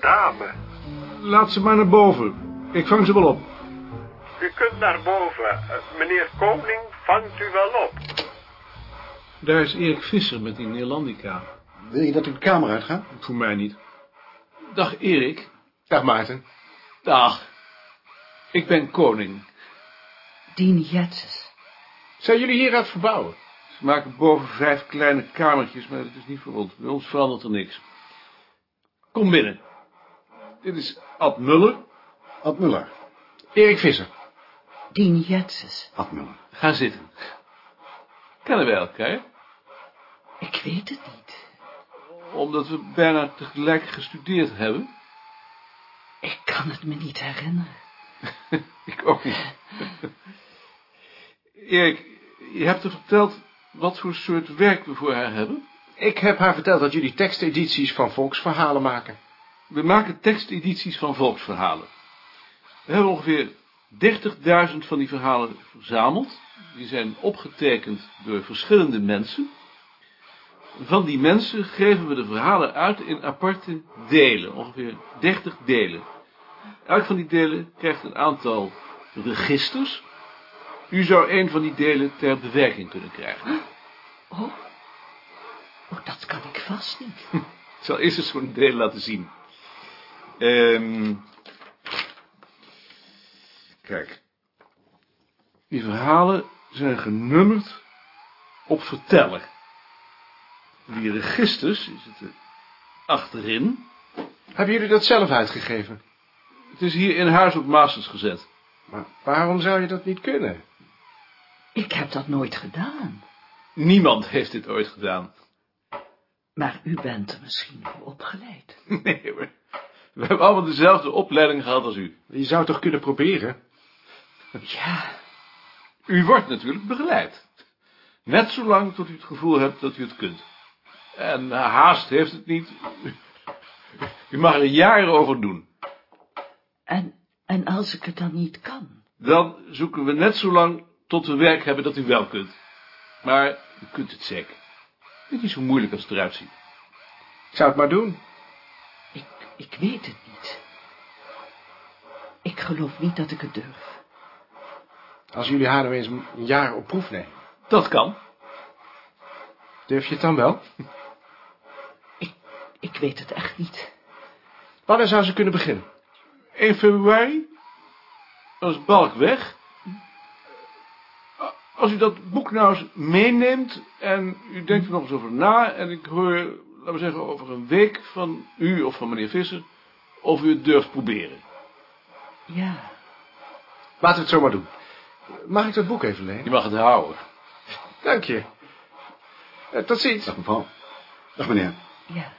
dame. Laat ze maar naar boven. Ik vang ze wel op. U kunt naar boven. Meneer Koning vangt u wel op. Daar is Erik Visser met die Neerlandica. Wil je dat ik de kamer uitga? Voor mij niet. Dag Erik. Dag Maarten. Dag. Ik ben koning. Dien Jetses. Zijn jullie hieruit verbouwen? Ze maken boven vijf kleine kamertjes, maar dat is niet voor ons. Bij ons verandert er niks. Kom binnen. Dit is Ad Muller. Ad Muller. Erik Visser. Dien Jetses. Ad Muller. Ga zitten. Kennen wij elkaar? Ik weet het niet. Omdat we bijna tegelijk gestudeerd hebben. Ik kan het me niet herinneren. Ik ook niet. Erik, je hebt er verteld wat voor soort werk we voor haar hebben. Ik heb haar verteld dat jullie tekstedities van volksverhalen maken. We maken tekstedities van volksverhalen. We hebben ongeveer 30.000 van die verhalen verzameld. Die zijn opgetekend door verschillende mensen. Van die mensen geven we de verhalen uit in aparte delen, ongeveer 30 delen. Elk van die delen krijgt een aantal registers. U zou een van die delen ter bewerking kunnen krijgen. Oh. Oh, dat kan ik vast niet. Ik zal eerst eens zo'n deel laten zien. Ehm kijk. Die verhalen zijn genummerd op verteller. Die registers zitten achterin. Hebben jullie dat zelf uitgegeven? Het is hier in huis op masters gezet. Maar waarom zou je dat niet kunnen? Ik heb dat nooit gedaan. Niemand heeft dit ooit gedaan. Maar u bent er misschien voor opgeleid. Nee hoor. We hebben allemaal dezelfde opleiding gehad als u. Je zou toch kunnen proberen? Ja, U wordt natuurlijk begeleid. Net zolang tot u het gevoel hebt dat u het kunt. En haast heeft het niet. U mag er jaren over doen. en, en als ik het dan niet kan? Dan zoeken we net zo lang tot we werk hebben dat u wel kunt. Maar u kunt het zeker. Het is niet zo moeilijk als het eruit ziet. Ik zou het maar doen. Ik, ik weet het niet. Ik geloof niet dat ik het durf. Als jullie haar nou eens een jaar op proef nemen. Dat kan. Durf je het dan wel? Ik, ik weet het echt niet. Wanneer zou ze kunnen beginnen? 1 februari. Dan is Balk weg. Als u dat boek nou eens meeneemt en u denkt er nog eens over na en ik hoor, laten we zeggen, over een week van u of van meneer Visser, of u het durft proberen. Ja, Laten we het zo maar doen. Mag ik dat boek even lenen? Je mag het houden. Dank je. Eh, tot ziens. Dag mevrouw. Dag meneer. ja.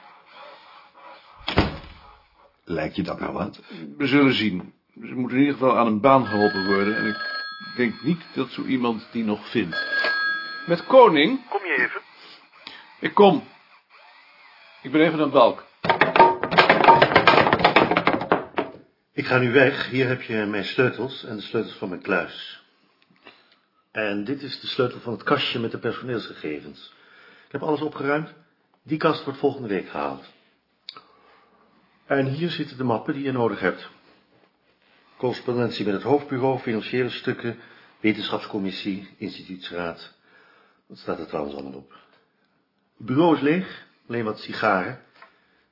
Lijkt je dat nou wat? We zullen zien. Ze moeten in ieder geval aan een baan geholpen worden en ik denk niet dat zo iemand die nog vindt. Met koning? Kom je even? Ik kom. Ik ben even aan Balk. Ik ga nu weg. Hier heb je mijn sleutels en de sleutels van mijn kluis. En dit is de sleutel van het kastje met de personeelsgegevens. Ik heb alles opgeruimd. Die kast wordt volgende week gehaald. En hier zitten de mappen die je nodig hebt. Correspondentie met het hoofdbureau, financiële stukken, wetenschapscommissie, instituutsraad. Wat staat er trouwens allemaal op? Het bureau is leeg, alleen wat sigaren.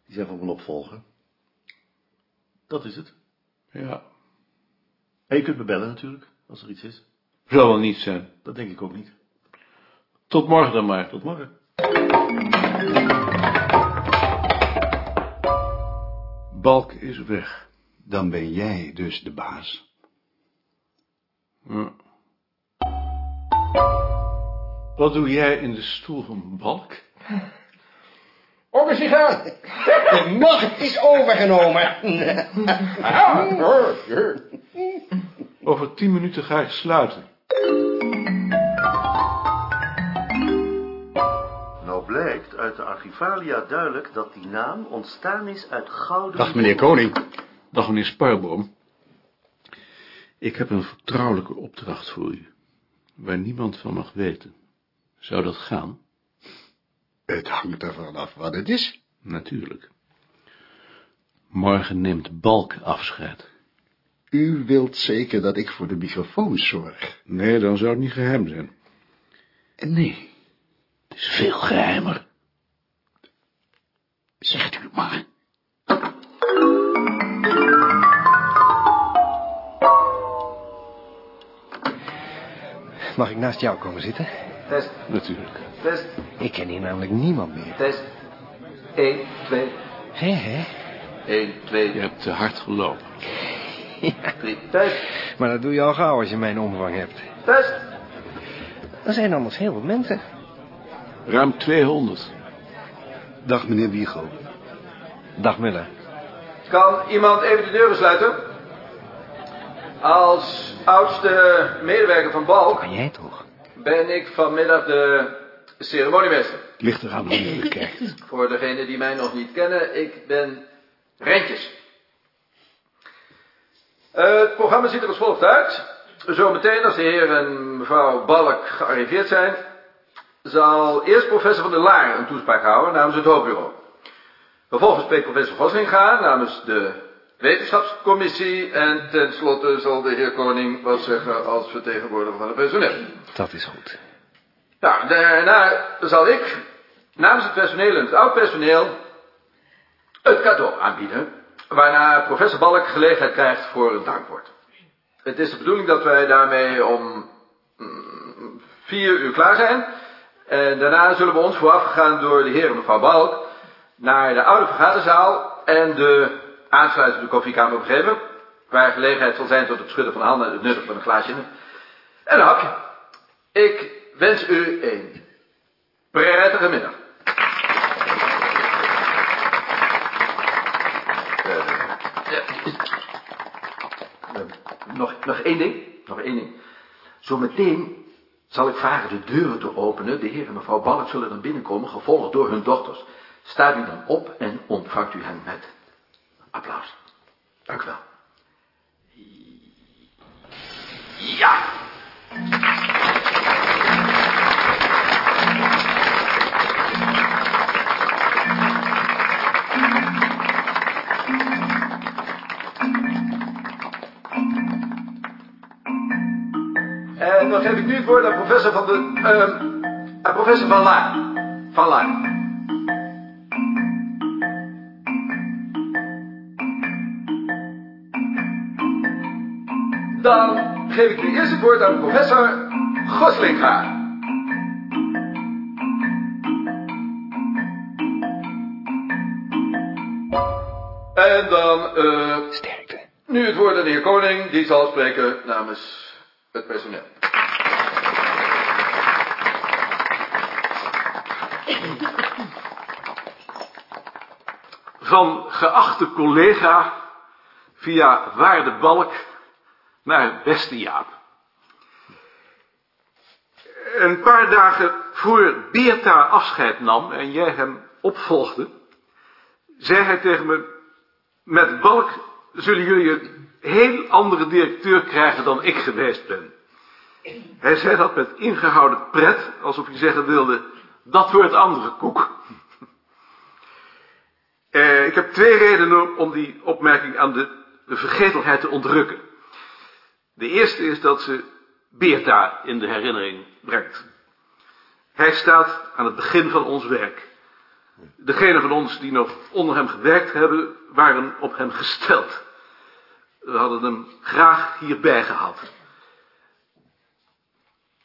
Die zijn van mijn opvolger. Dat is het. Ja. En je kunt me bellen natuurlijk, als er iets is. Zal wel niet zijn. Dat denk ik ook niet. Tot morgen dan maar. Tot morgen. Balk is weg. Dan ben jij dus de baas. Ja. Wat doe jij in de stoel van Balk? Ook een sigaar. De macht is overgenomen. Over tien minuten ga ik sluiten. Nou blijkt uit de archivalia duidelijk dat die naam ontstaan is uit gouden... Dag meneer Koning. Dag meneer Sparboom. Ik heb een vertrouwelijke opdracht voor u, waar niemand van mag weten. Zou dat gaan? Het hangt ervan af wat het is. Natuurlijk. Morgen neemt Balk afscheid. U wilt zeker dat ik voor de microfoon zorg. Nee, dan zou het niet geheim zijn. Nee, Het is veel geheimer. zegt u maar. Mag ik naast jou komen zitten? Test, Natuurlijk. test, Ik ken hier namelijk niemand meer. test. 1, 2, Hé, hé. 1, 2, Je hebt te hard gelopen. 3. Test, Maar dat doe je al gauw als je mijn omvang hebt. test. Er zijn anders heel veel mensen. Ruim 200. Dag, meneer Wiego. Dag Muller. Kan iemand even de deuren sluiten? Als oudste medewerker van Balk Kan jij toch? ben ik vanmiddag de ceremoniemeester. Ligt eraan hoe je bekijkt. Voor degenen die mij nog niet kennen, ik ben Rentjes. Eh, het programma ziet er als volgt uit. Zometeen, als de heer en mevrouw Balk gearriveerd zijn, zal eerst professor van der Laar een toespraak houden namens het hoofdbureau. Vervolgens spreekt professor Voslinga namens de wetenschapscommissie en tenslotte zal de heer Koning wat zeggen als vertegenwoordiger van het personeel. Dat is goed. Nou, daarna zal ik namens het personeel en het oud personeel het cadeau aanbieden. Waarna professor Balk gelegenheid krijgt voor een dankwoord. Het is de bedoeling dat wij daarmee om mm, vier uur klaar zijn. En daarna zullen we ons voorafgegaan door de heer en mevrouw Balk naar de oude vergaderzaal en de aansluitende koffiekamer begeven. Waar gelegenheid zal zijn tot het schudden van de handen en het nuttigen van een glaasje en een hapje. Ik wens u een prettige middag. Nog, nog één ding. Nog één ding. Zometeen zal ik vragen de deuren te openen. De heer en mevrouw Balk zullen dan binnenkomen, gevolgd door hun dochters. Staat u dan op en ontvangt u hen met applaus. Dank u wel. Ja! En dan geef ik nu het woord aan professor van de... ehm aan professor Van Laar. Van Laar. Dan geef ik nu eerst het woord aan professor Goslinga. En dan eh, Sterkte. nu het woord aan de heer Koning, die zal spreken namens het personeel. Van geachte collega via waarde Balk naar beste Jaap. Een paar dagen voor Beerta afscheid nam en jij hem opvolgde, zei hij tegen me, met Balk zullen jullie een heel andere directeur krijgen dan ik geweest ben. Hij zei dat met ingehouden pret, alsof hij zeggen wilde, dat wordt andere koek. Eh, ik heb twee redenen om die opmerking aan de vergetelheid te ontrukken. De eerste is dat ze Beerta in de herinnering brengt. Hij staat aan het begin van ons werk. Degenen van ons die nog onder hem gewerkt hebben, waren op hem gesteld. We hadden hem graag hierbij gehad.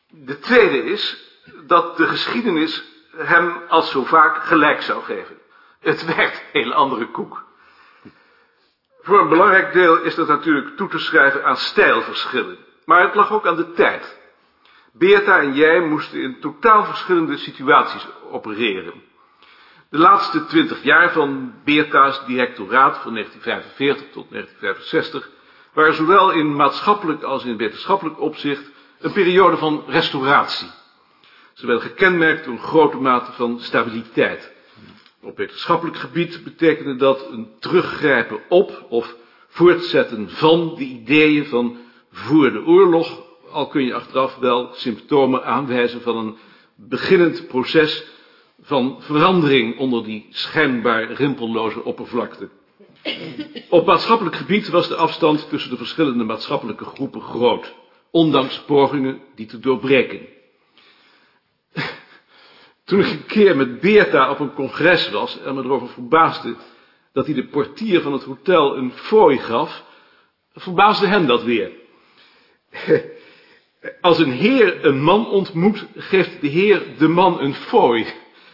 De tweede is dat de geschiedenis hem als zo vaak gelijk zou geven. Het werd heel andere koek. Voor een belangrijk deel is dat natuurlijk toe te schrijven aan stijlverschillen. Maar het lag ook aan de tijd. Beerta en jij moesten in totaal verschillende situaties opereren. De laatste twintig jaar van Beerta's directoraat van 1945 tot 1965 waren zowel in maatschappelijk als in wetenschappelijk opzicht een periode van restauratie. Ze werden gekenmerkt door een grote mate van stabiliteit. Op wetenschappelijk gebied betekende dat een teruggrijpen op of voortzetten van de ideeën van voor de oorlog, al kun je achteraf wel symptomen aanwijzen van een beginnend proces van verandering onder die schijnbaar rimpelloze oppervlakte. Op maatschappelijk gebied was de afstand tussen de verschillende maatschappelijke groepen groot, ondanks pogingen die te doorbreken. Toen ik een keer met Beerta op een congres was en me erover verbaasde dat hij de portier van het hotel een fooi gaf, verbaasde hem dat weer. Als een heer een man ontmoet, geeft de heer de man een fooi,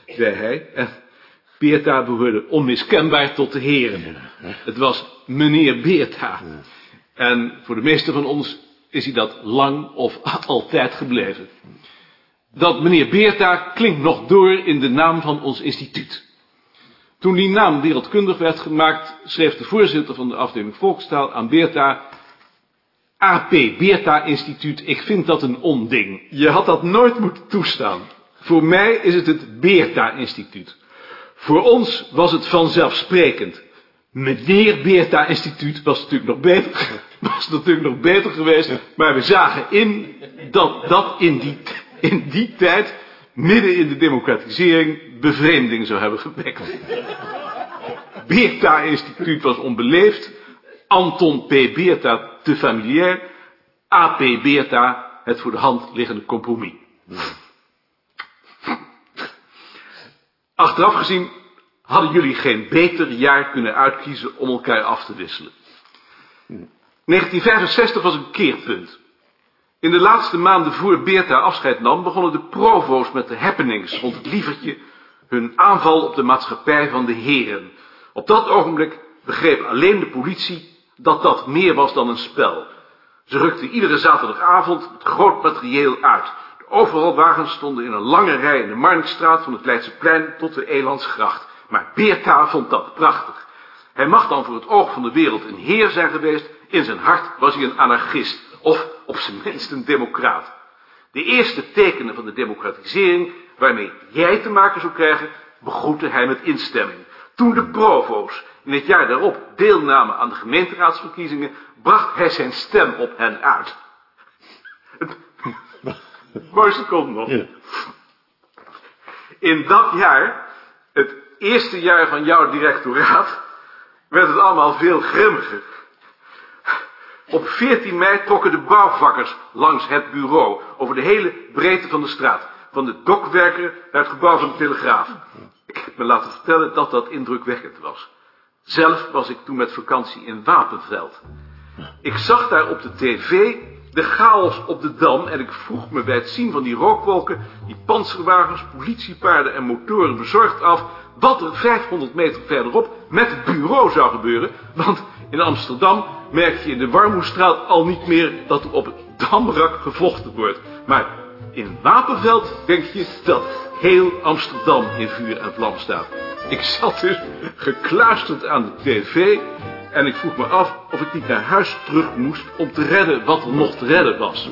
zei hij. En Beerta behoorde onmiskenbaar tot de heren. Het was meneer Beerta. En voor de meeste van ons is hij dat lang of altijd gebleven. Dat meneer Beerta klinkt nog door in de naam van ons instituut. Toen die naam wereldkundig werd gemaakt, schreef de voorzitter van de afdeling Volkstaal aan Beerta... AP Beerta Instituut, ik vind dat een onding. Je had dat nooit moeten toestaan. Voor mij is het het Beerta Instituut. Voor ons was het vanzelfsprekend. Meneer Beerta Instituut was natuurlijk nog beter, was natuurlijk nog beter geweest, maar we zagen in dat dat in die, in die tijd, midden in de democratisering, bevreemding zou hebben gewekt. Beerta Instituut was onbeleefd, Anton P. Beerta te familiair, AP Beerta het voor de hand liggende compromis. Achteraf gezien hadden jullie geen beter jaar kunnen uitkiezen om elkaar af te wisselen. 1965 was een keerpunt. In de laatste maanden voor Beerta afscheid nam, begonnen de provo's met de happenings rond het lievertje hun aanval op de maatschappij van de heren. Op dat ogenblik begreep alleen de politie dat dat meer was dan een spel. Ze rukten iedere zaterdagavond met groot materieel uit. De overal wagens stonden in een lange rij in de Marnixstraat van het Leidseplein tot de Elandsgracht. Maar Beerta vond dat prachtig. Hij mag dan voor het oog van de wereld een heer zijn geweest, in zijn hart was hij een anarchist, of op zijn minst een democraat. De eerste tekenen van de democratisering, waarmee jij te maken zou krijgen, begroette hij met instemming. Toen de provo's in het jaar daarop deelnamen aan de gemeenteraadsverkiezingen, bracht hij zijn stem op hen uit. Mooiste komt nog. In dat jaar, het eerste jaar van jouw directoraat, werd het allemaal veel grimmiger. Op 14 mei trokken de bouwvakkers langs het bureau over de hele breedte van de straat. Van de dokwerker naar het gebouw van de Telegraaf. Ik heb me laten vertellen dat dat indrukwekkend was. Zelf was ik toen met vakantie in Wapenveld. Ik zag daar op de tv de chaos op de Dam en ik vroeg me bij het zien van die rookwolken, die panzerwagens, politiepaarden en motoren bezorgd af, wat er 500 meter verderop met het bureau zou gebeuren, want in Amsterdam merk je in de Warmoestraat al niet meer dat er op het Damrak gevochten wordt. Maar in Wapenveld denk je dat heel Amsterdam in vuur en vlam staat. Ik zat dus gekluisterd aan de tv en ik vroeg me af of ik niet naar huis terug moest om te redden wat er nog te redden was.